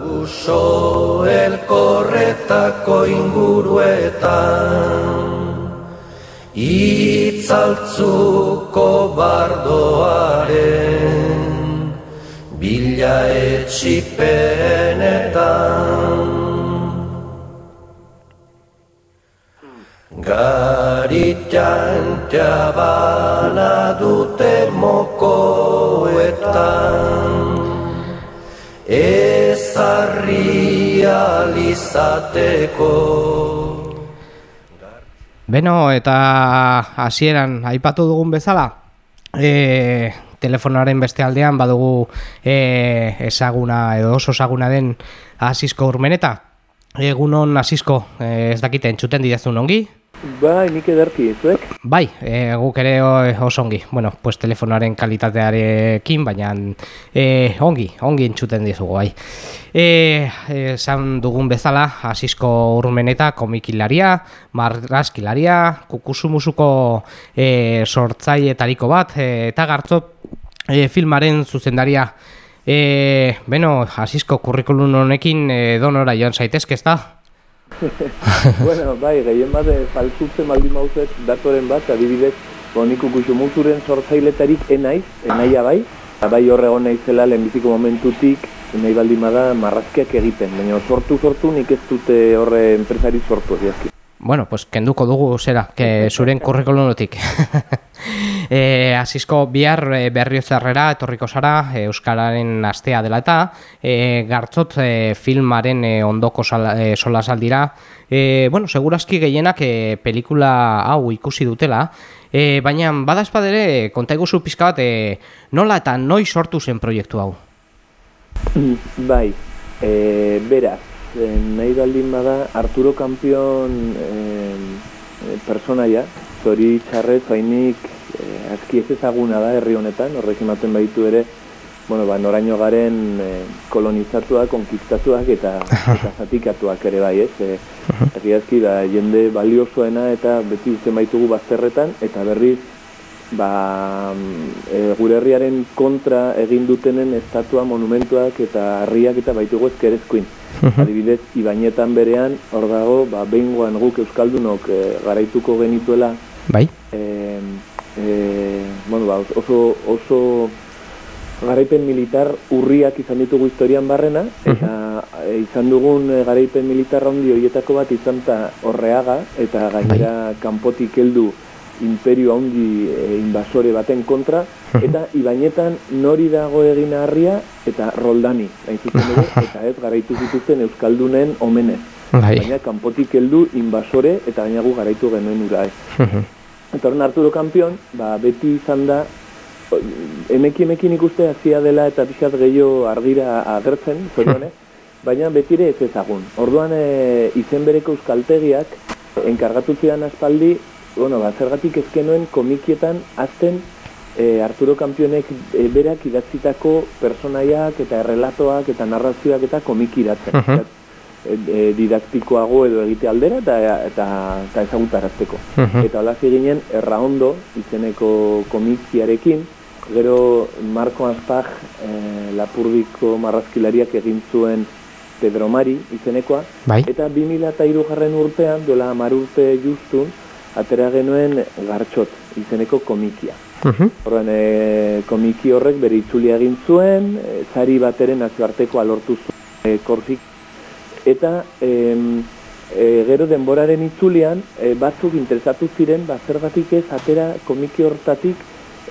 Uso elkorretako inguruetan. Itzaltzuko bardoaren Bila etxipenetan. Garitan jabana dute mokoetan Ezarri alizateko Beno, eta hasieran aipatu dugun bezala, e, telefonaren beste aldean badugu e, ezaguna edo oso ezaguna den asisko urmeneta. Egunon asisko, e, ez dakite entzuten didazun ongi? Bai, nik ederki, zuek? Bai, e, guk ere oso ongi. Bueno, pues telefonoaren kalitatearekin, baina e, ongi, ongi entzuten dizugu, bai. E, esan dugun bezala, asisko urmeneta komikilaria, marrazkilaria, kukusumusuko e, sortzaietariko bat, e, eta gartzot e, filmaren zuzendaria. E, beno, asisko kurrikulun honekin e, donora joan zaitezke, ez? bueno, bai, gehien bat, faltzutzen baldin mauzet datoren bat, adibidez, bonik ukuxumuturen sortzailetarik enaiz, enaia bai, bai horregon naizela lehenbiziko momentutik, nahi baldin bada marrazkiak egiten, baina sortu sortu nik ez dute horre enpresari sortu egiazki. Bueno, pues kenduko dugu zera, que zuren kurrikulunotik. e, Asisko bihar e, berriozarrera etorriko zara e, Euskararen astea dela eta e, gartzot e, filmaren e, ondoko sala, e, solasaldira. E, bueno, segurazki gehienak e, pelikula hau ikusi dutela, e, baina bada espadere konta iguzu pizka bat e, nola eta noi sortu zen proiektu hau? bai, e, beraz, e, nahi baldin bada Arturo Kampion e, e, personaia, zori txarrez bainik e, azki ez ezaguna da herri honetan, horrek ematen baitu ere, bueno, ba, noraino garen e, kolonizatuak, konkistatuak eta, eta zatikatuak ere bai, ez? E, egiazki da jende baliosoena eta beti uzten baitugu bazterretan eta berriz ba, e, gure herriaren kontra egin dutenen estatua, monumentuak eta harriak eta baitugu ezkerezkoin. Adibidez, Ibainetan berean, hor dago, ba, behingoan guk Euskaldunok e, garaituko genituela Bai? e, e, bueno, ba, oso, oso garaipen militar urriak izan ditugu historian barrena, eta e, izan dugun garaipen militar handi horietako bat izan ta horreaga, eta gainera kanpotik heldu imperio handi e, invasore baten kontra, eta ibainetan nori dago egin harria, eta roldani, hain zuzen ere, eta ez garaitu zituzten Euskaldunen omenez. Bai. Baina kanpotik heldu invasore, eta gaina gu garaitu genuen ura ez. Eta horren Arturo Kampion, ba, beti izan da, emeki emekin ikuste hasia dela eta pixat gehiago argira agertzen, zorionez, baina betire ez ezagun. Orduan e, izen bereko euskaltegiak enkargatu zidan aspaldi, bueno, ba, zergatik ezkenuen komikietan azten e, Arturo Kampionek e, berak idatzitako personaiak eta errelatoak eta narrazioak eta komiki idatzen. Mhm. e, e, didaktikoago edo egite aldera eta, eta, eta ezagutarazteko. Mhm. Eta hola ginen Erraondo izeneko komikiarekin, gero Marco Aspag e, Lapurdiko marrazkilariak egin zuen Pedro Mari izenekoa, Bai? eta 2003 jarren urtean, dola hamar urte justun, atera genuen Gartxot izeneko komikia. Horren, e, komiki horrek bere itzulia egin zuen, e, zari bateren nazioarteko alortu zuen e, korsik. Eta em, e, gero denboraren itzulian, e, batzuk interesatu ziren, ba, zergatik ez atera komiki hortatik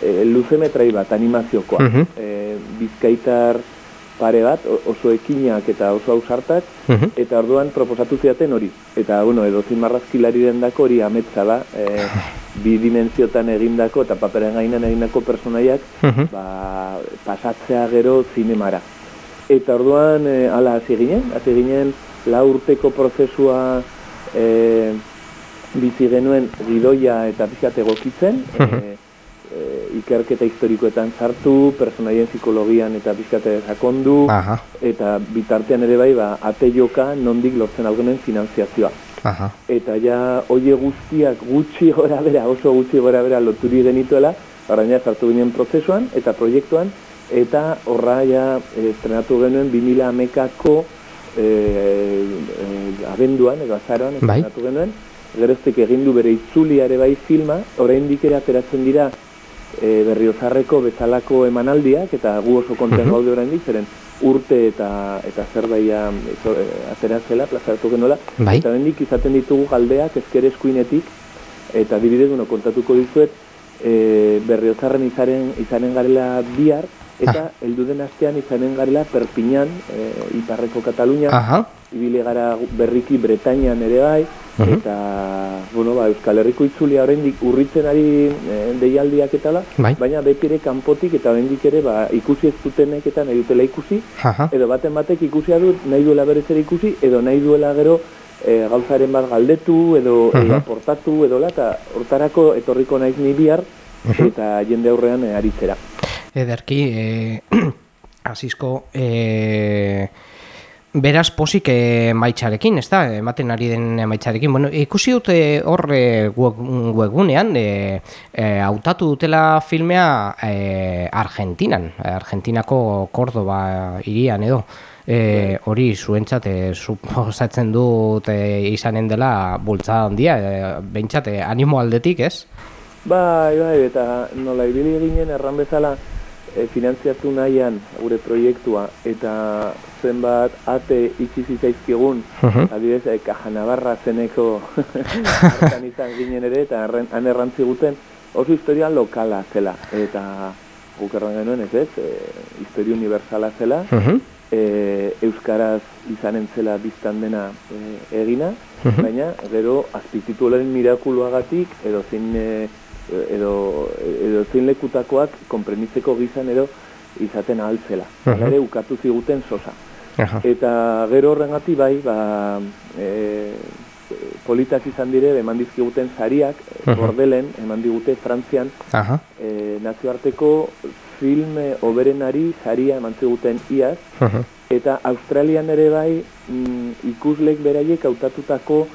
e, luzemetrai bat, animaziokoa. Mhm. E, bizkaitar pare bat, oso ekinak eta oso ausartak, Mhm. eta orduan proposatu ziaten hori. Eta, bueno, edo marrazkilari dendako hori ametsa da, e, bi dimensiotan egindako eta paperen gainan egindako personaiak Mhm. ba, pasatzea gero zinemara. Eta orduan, e, ala hasi ginen, hasi ginen lau urteko prozesua e, bizi genuen gidoia eta pixkat egokitzen, e, e, ikerketa historikoetan sartu, personaien psikologian eta pixkate sakondu, Aha, eta bitartean ere bai, ba, ate joka nondik lortzen algunen finanziazioa. aha. Eta ja, hoie guztiak gutxi gora bera, oso gutxi gora bera loturi genituela, orain sartu ginen prozesuan eta proiektuan, eta horra ja eh, estrenatu genuen 2000 amekako e, e, abenduan, edo azaroan, Bai. estrenatu genuen, geroztik egin du bere itzulia ere bai filma, oraindik ere ateratzen dira e, berriozarreko bezalako emanaldiak, eta gu oso konten gaude oraindik, zeren urte eta eta zerbaia ezo- e, atera zela, plazaratu genuela, Bai. eta oraindik izaten ditugu galdeak ezker eskuinetik, eta adibidez, bueno, kontatuko dizuet, e, berriozarren izaren, izanen garela bihar, eta heldu den astean izanen garela Perpiñan, e, iparreko Katalunia, Aha. Ibili gara berriki Bretañan ere bai, Mhm. eta, bueno, ba, Euskal Herriko itzulia oraindik urritzen ari e, deialdiak eta la, Bai. baina beti ere kanpotik eta oraindik ere ba, ikusi ez dutenek eta nahi dutela ikusi, Aha. edo baten batek ikusia dut nahi duela berez ere ikusi, edo nahi duela gero e, gauzaren bat galdetu, edo e, aportatu, edo la, eta hortarako etorriko naiz ni bihar, eta jende aurrean e, aritzera. Ederki, e, azizko, e, beraz posik emaitzarekin, ez da, ematen ari den emaitzarekin. Bueno, ikusi dute hor e, web, webgunean, e, e, hautatu dutela filmea e, Argentinan, Argentinako Cordoba irian edo. E, hori zuentzat suposatzen dut e, izanen dela bultza handia, e, behintzat e, animo aldetik, ez? Bai, bai, eta nola ibili ginen erran bezala e, finantziatu nahian gure proiektua eta zenbat ate itxi zitzaizkigun, Mhm. adibidez, e, Caja Navarra zeneko hartan izan ginen ere, eta han errantzi guten oso historia lokala zela, eta guk erran genuen ez ez, e, historia universala zela, Mhm. e, euskaraz izanen zela biztan dena e, egina, Mhm. baina gero azpitituaren mirakuluagatik edo zein e, edo, edo zein lekutakoak konprenitzeko gizan edo izaten ahaltzela. Mhm. Hala ere ukatu ziguten sosa. Aha. Eta gero horrengatik bai, ba, e, politak izan dire, eman dizkiguten sariak, bordelen, eman digute Frantzian, Aha. e, nazioarteko film oberenari saria eman ziguten iaz, Mhm. eta Australian ere bai mm, ikuslek beraiek hautatutako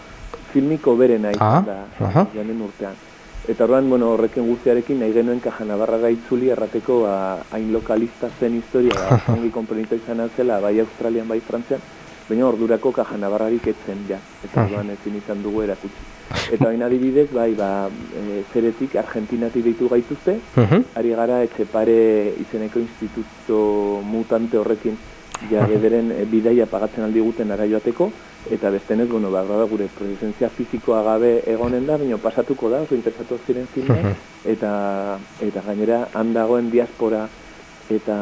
filmik oberena Ah, izan da aha. joanen urtean. Eta horren, bueno, horrekin guztiarekin nahi genuen Caja Navarra itzuli errateko ba, hain lokalista zen historia, ba, ongi konprenita izan zela, bai Australian, bai Frantzian, baina ordurako Caja Navarrarik etzen ja, eta orduan ezin izan dugu erakutsi. Eta baina adibidez, bai, ba, e, zeretik Argentinatik ditu gaituzte, Mhm. ari gara etxepare izeneko instituto mutante horrekin ja bederen e, bidaia pagatzen aldi guten ara joateko, eta bestenez, bueno, ba, da gure presentzia fizikoa gabe egonen da, baina pasatuko da, oso interesatu ziren filmeak, eta, eta gainera han dagoen diaspora eta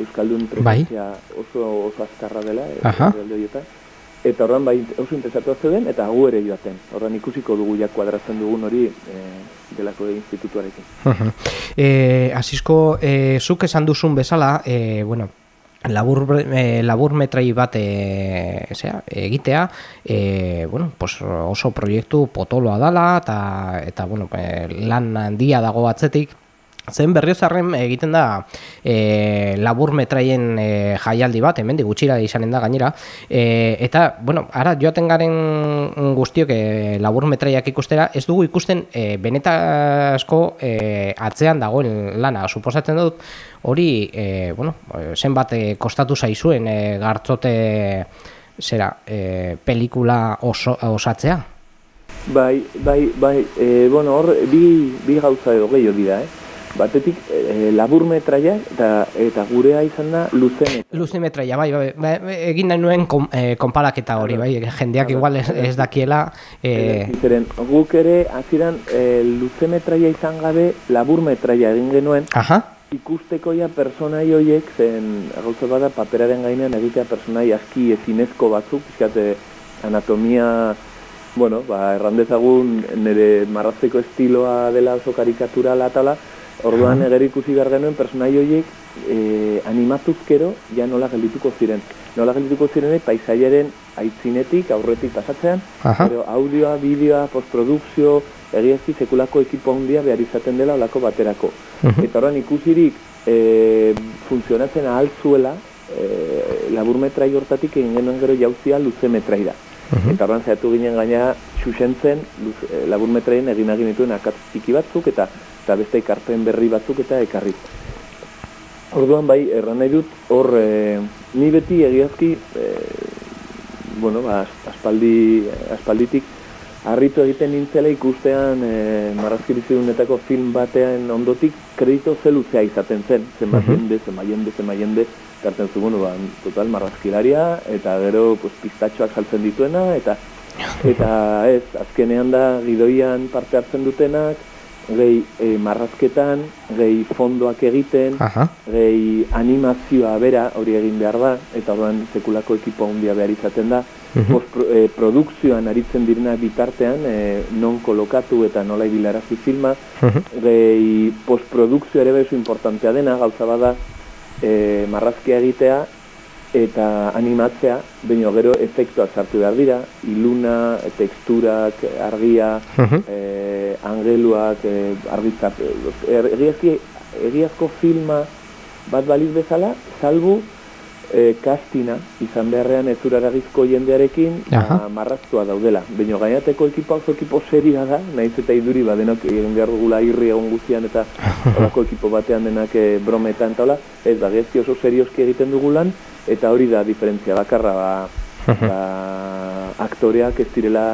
Euskaldun presentzia oso, oso azkarra dela, e, herrialde horietan. Eta horren bai oso interesatu zeuden, eta gu ere joaten. Horren ikusiko dugu ja kuadratzen dugun hori e, delako institutuarekin. Mhm. Eh, Asisko, eh, zuk esan duzun bezala, eh, bueno, labur, eh, labur metrai bat eh, zera, egitea, eh, bueno, pues oso proiektu potoloa dala, eta, eta bueno, lan handia dago atzetik, Zen berriozarren egiten da e, labur metraien e, jaialdi bat, hemen gutxira izanen da gainera, e, eta, bueno, ara joaten garen guztiok e, labur metraiak ikustera, ez dugu ikusten e, benetazko e, atzean dagoen lana, suposatzen dut, hori, e, bueno, zenbat e, kostatu zaizuen e, gartzote zera, e, pelikula oso, osatzea? Bai, bai, bai, e, bueno, hor, bi, bi gauza edo gehiago dira, eh? Batetik, e, labur metraia eta, eta gurea izan da luze metraia. Luze metraia, bai, bai, bai, egin nahi nuen kon, e, konparaketa hori, bai, jendeak igual ez, ez dakiela... E, Zeren, guk ere, aziran, e, luze metraia izan gabe, labur metraia egin genuen, aha, ikusteko ja personai hoiek, zen gauza bada paperaren gainean egitea personai aski ezinezko batzuk, pixkate anatomia, bueno, ba, errandezagun nire marrazteko estiloa dela oso karikaturala atala, orduan Aha. eger ikusi behar genuen personai hoiek e, animatuzkero ja nola geldituko ziren. Nola geldituko ziren paisaiaren aitzinetik, aurretik pasatzean, Aha. pero audioa, bideoa, postprodukzio, egiazki sekulako ekipo handia behar izaten dela olako baterako. Mhm. Eta orain ikusirik e, funtzionatzen ahal zuela, e, labur metrai hortatik egin genuen gero jauzia luze metraira. Mhm. Eta zehatu ginen gaina xuxentzen luz, e, labur metraien egin egin dituen akatz txiki batzuk eta eta beste ekarpen berri batzuk eta ekarri. Orduan bai, erran nahi dut, hor, e, ni beti egiazki e, bueno, ba, aspaldi, aspalditik, harritu egiten nintzela ikustean e, marrazki bizidunetako film batean ondotik kredito zeluzea izaten zen, zenbat Mhm. jende, zenbat jende, zenbat jende, gartzen zu, bueno, ba, total marrazkilaria, eta gero pues, pistatxoak saltzen dituena, eta eta ez, azkenean da gidoian parte hartzen dutenak, gehi e, marrazketan, gehi fondoak egiten, Aha. gehi animazioa bera hori egin behar da, eta orduan sekulako ekipo handia behar izaten da, Mhm. Postpro- eh, produkzioan aritzen direna bitartean, eh, non kolokatu eta nola ibilarazi filma, Mhm. gehi postprodukzio ere bezu importantea dena, gauza bada eh, marrazkia egitea eta animatzea, baina gero efektuak sartu behar dira, iluna, teksturak, argia, Mhm. eh, angeluak, eh, argitzap, er, egiazki, egiazko filma bat baliz bezala, salbu eh, kastina, izan beharrean ez uraragizko jendearekin, Aha. ba, marraztua daudela. Baina gainateko ekipo oso ekipo seria da, naiz eta iduri ba denok egin behar dugula irri egon guztian eta horako ekipo batean denak eh, brometan eta ez da, gezki oso serioski egiten dugulan, eta hori da diferentzia bakarra, ba, ba, aktoreak ez direla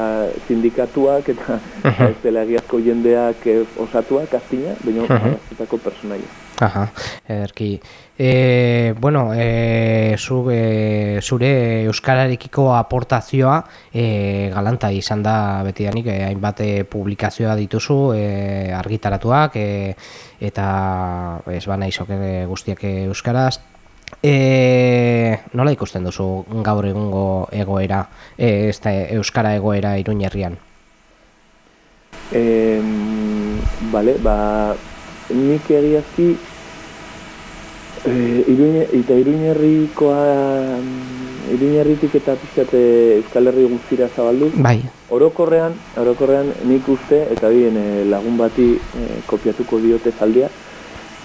sindikatuak eta ez dela egiazko jendeak eh, osatuak, kastina, baina marraztutako personaia. Aha, ederki. E, bueno, e, zu, e, zure euskararekiko aportazioa e, galanta izan da betidanik, e, hainbat publikazioa dituzu e, argitaratuak e, eta ez bana izok guztiak euskaraz. E, nola ikusten duzu gaur egungo egoera, e, ez da euskara egoera iruñerrian? E, bale, ba, nik egiazki e, iruñe, eta iruñerrikoa mm, iruñerritik eta pixkate Euskal Herri guztira zabalduz, Bai. orokorrean, orokorrean nik uste, eta bien e, lagun bati e, kopiatuko diote zaldea,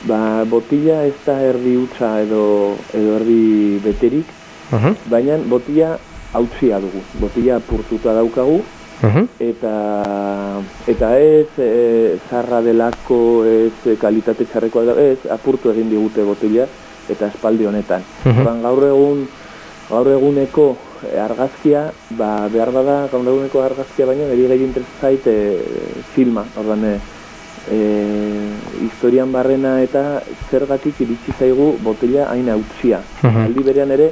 ba, botila ez da erdi utza edo, edo erdi beterik, Uh baina botila hautsia dugu, botila apurtuta daukagu, eta eta ez e, zarra delako ez kalitate txarrekoa da ez apurtu egin digute botila eta espaldi honetan. Mhm. Orduan, gaur egun gaur eguneko argazkia ba behar bada gaur eguneko argazkia baino niri gehien interesa zait e, filma. Orduan e, e, historian barrena eta zergatik iritsi zaigu botila hain hautsia. Mhm. Aldi berean ere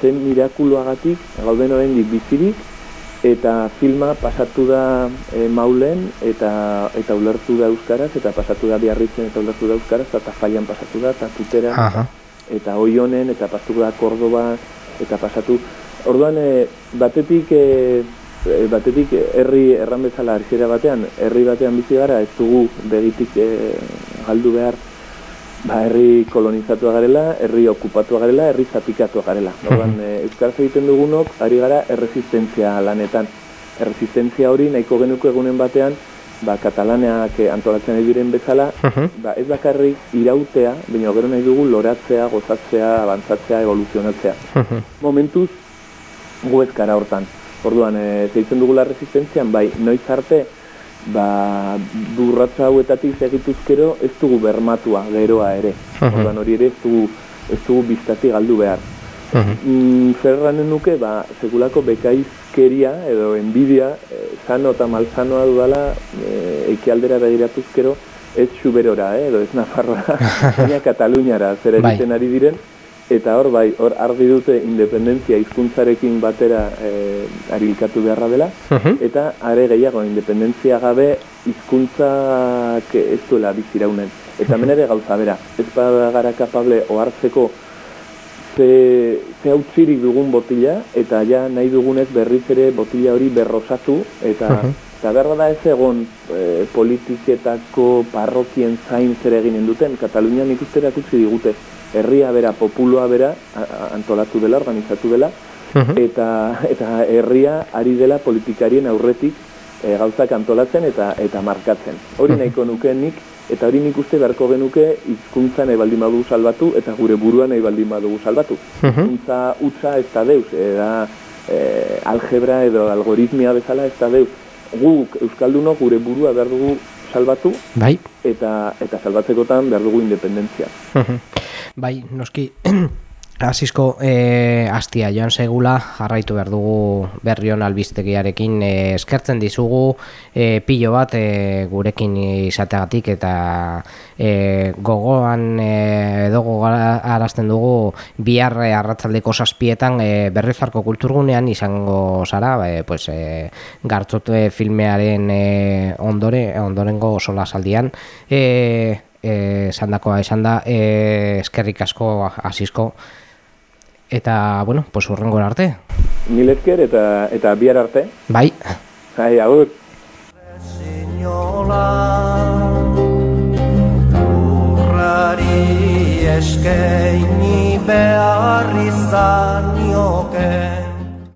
zen mirakuloagatik gauden oraindik bizirik eta filma pasatu da e, maulen eta eta ulertu da euskaraz eta pasatu da biarritzen eta ulertu da euskaraz eta faian pasatu da eta tutera Aha. eta oionen eta pasatu da Kordoba eta pasatu orduan e, batetik e, batetik herri erran bezala batean herri batean bizi gara ez dugu begitik e, galdu behar ba, herri kolonizatua garela, herri okupatua garela, herri zapikatua garela. Orduan, e, euskaraz egiten dugunok, ari gara erresistentzia lanetan. Erresistentzia hori nahiko genuko egunen batean, ba, katalaneak eh, antolatzen diren bezala, ba, ez bakarrik irautea, baina gero nahi dugu loratzea, gozatzea, abantzatzea, evoluzionatzea. Momentuz, gu ez gara hortan. Orduan, e, zeitzen dugula resistentzian, bai, noiz arte, ba, burratza hauetatik segituzkero ez dugu bermatua geroa ere. Orduan hori ere ez dugu, ez dugu biztati galdu behar. Mm, zer erranen nuke, ba, sekulako bekaizkeria edo enbidia, eh, sano eta malsanoa dudala eh, ekialdera begiratuzkero ez xuberora, eh, edo ez Nafarroa, baina Kataluniara zer Bai. egiten ari diren, eta hor bai, hor argi dute independentzia hizkuntzarekin batera eh, arilkatu beharra dela, eta are gehiago independentzia gabe hizkuntzak ez duela biziraunen. Eta hemen ere gauza bera, ez gara kapable ohartzeko ze, ze hautzirik dugun botila, eta ja nahi dugunez berriz ere botila hori berrosatu, eta, eta behar da ez egon e, politiketako parrokien zain zer eginen duten, Katalunian ikusterak utzi digute, herria bera, populoa bera, antolatu dela, organizatu dela, eta, eta herria ari dela politikarien aurretik e, gauzak antolatzen eta eta markatzen. Hori nahiko nuke nik, eta hori nik uste beharko genuke hizkuntza nahi baldin badugu salbatu eta gure burua nahi baldin badugu salbatu. Hizkuntza utza ez da deus, da e, algebra edo algoritmia bezala ez da deus. Guk Euskaldunok gure burua behar dugu salbatu Bai. eta eta salbatzekotan behar dugu independentzia. Bai, noski Asisko e, astia joan segula jarraitu behar dugu berrion albiztegiarekin e, eskertzen dizugu e, pilo bat e, gurekin izateagatik eta e, gogoan e, edo arazten dugu bihar e, arratzaldeko saspietan e, berrizarko kulturgunean izango zara e, pues, e, gartzote filmearen e, ondore, ondorengo sola saldian e, esandakoa esan da e, eskerrik asko asisko. Eta bueno pues urrengo arte. Mil esker eta eta bihar arte. Bai. Bai agur. Urrari eskeini behar izan nioke. okay.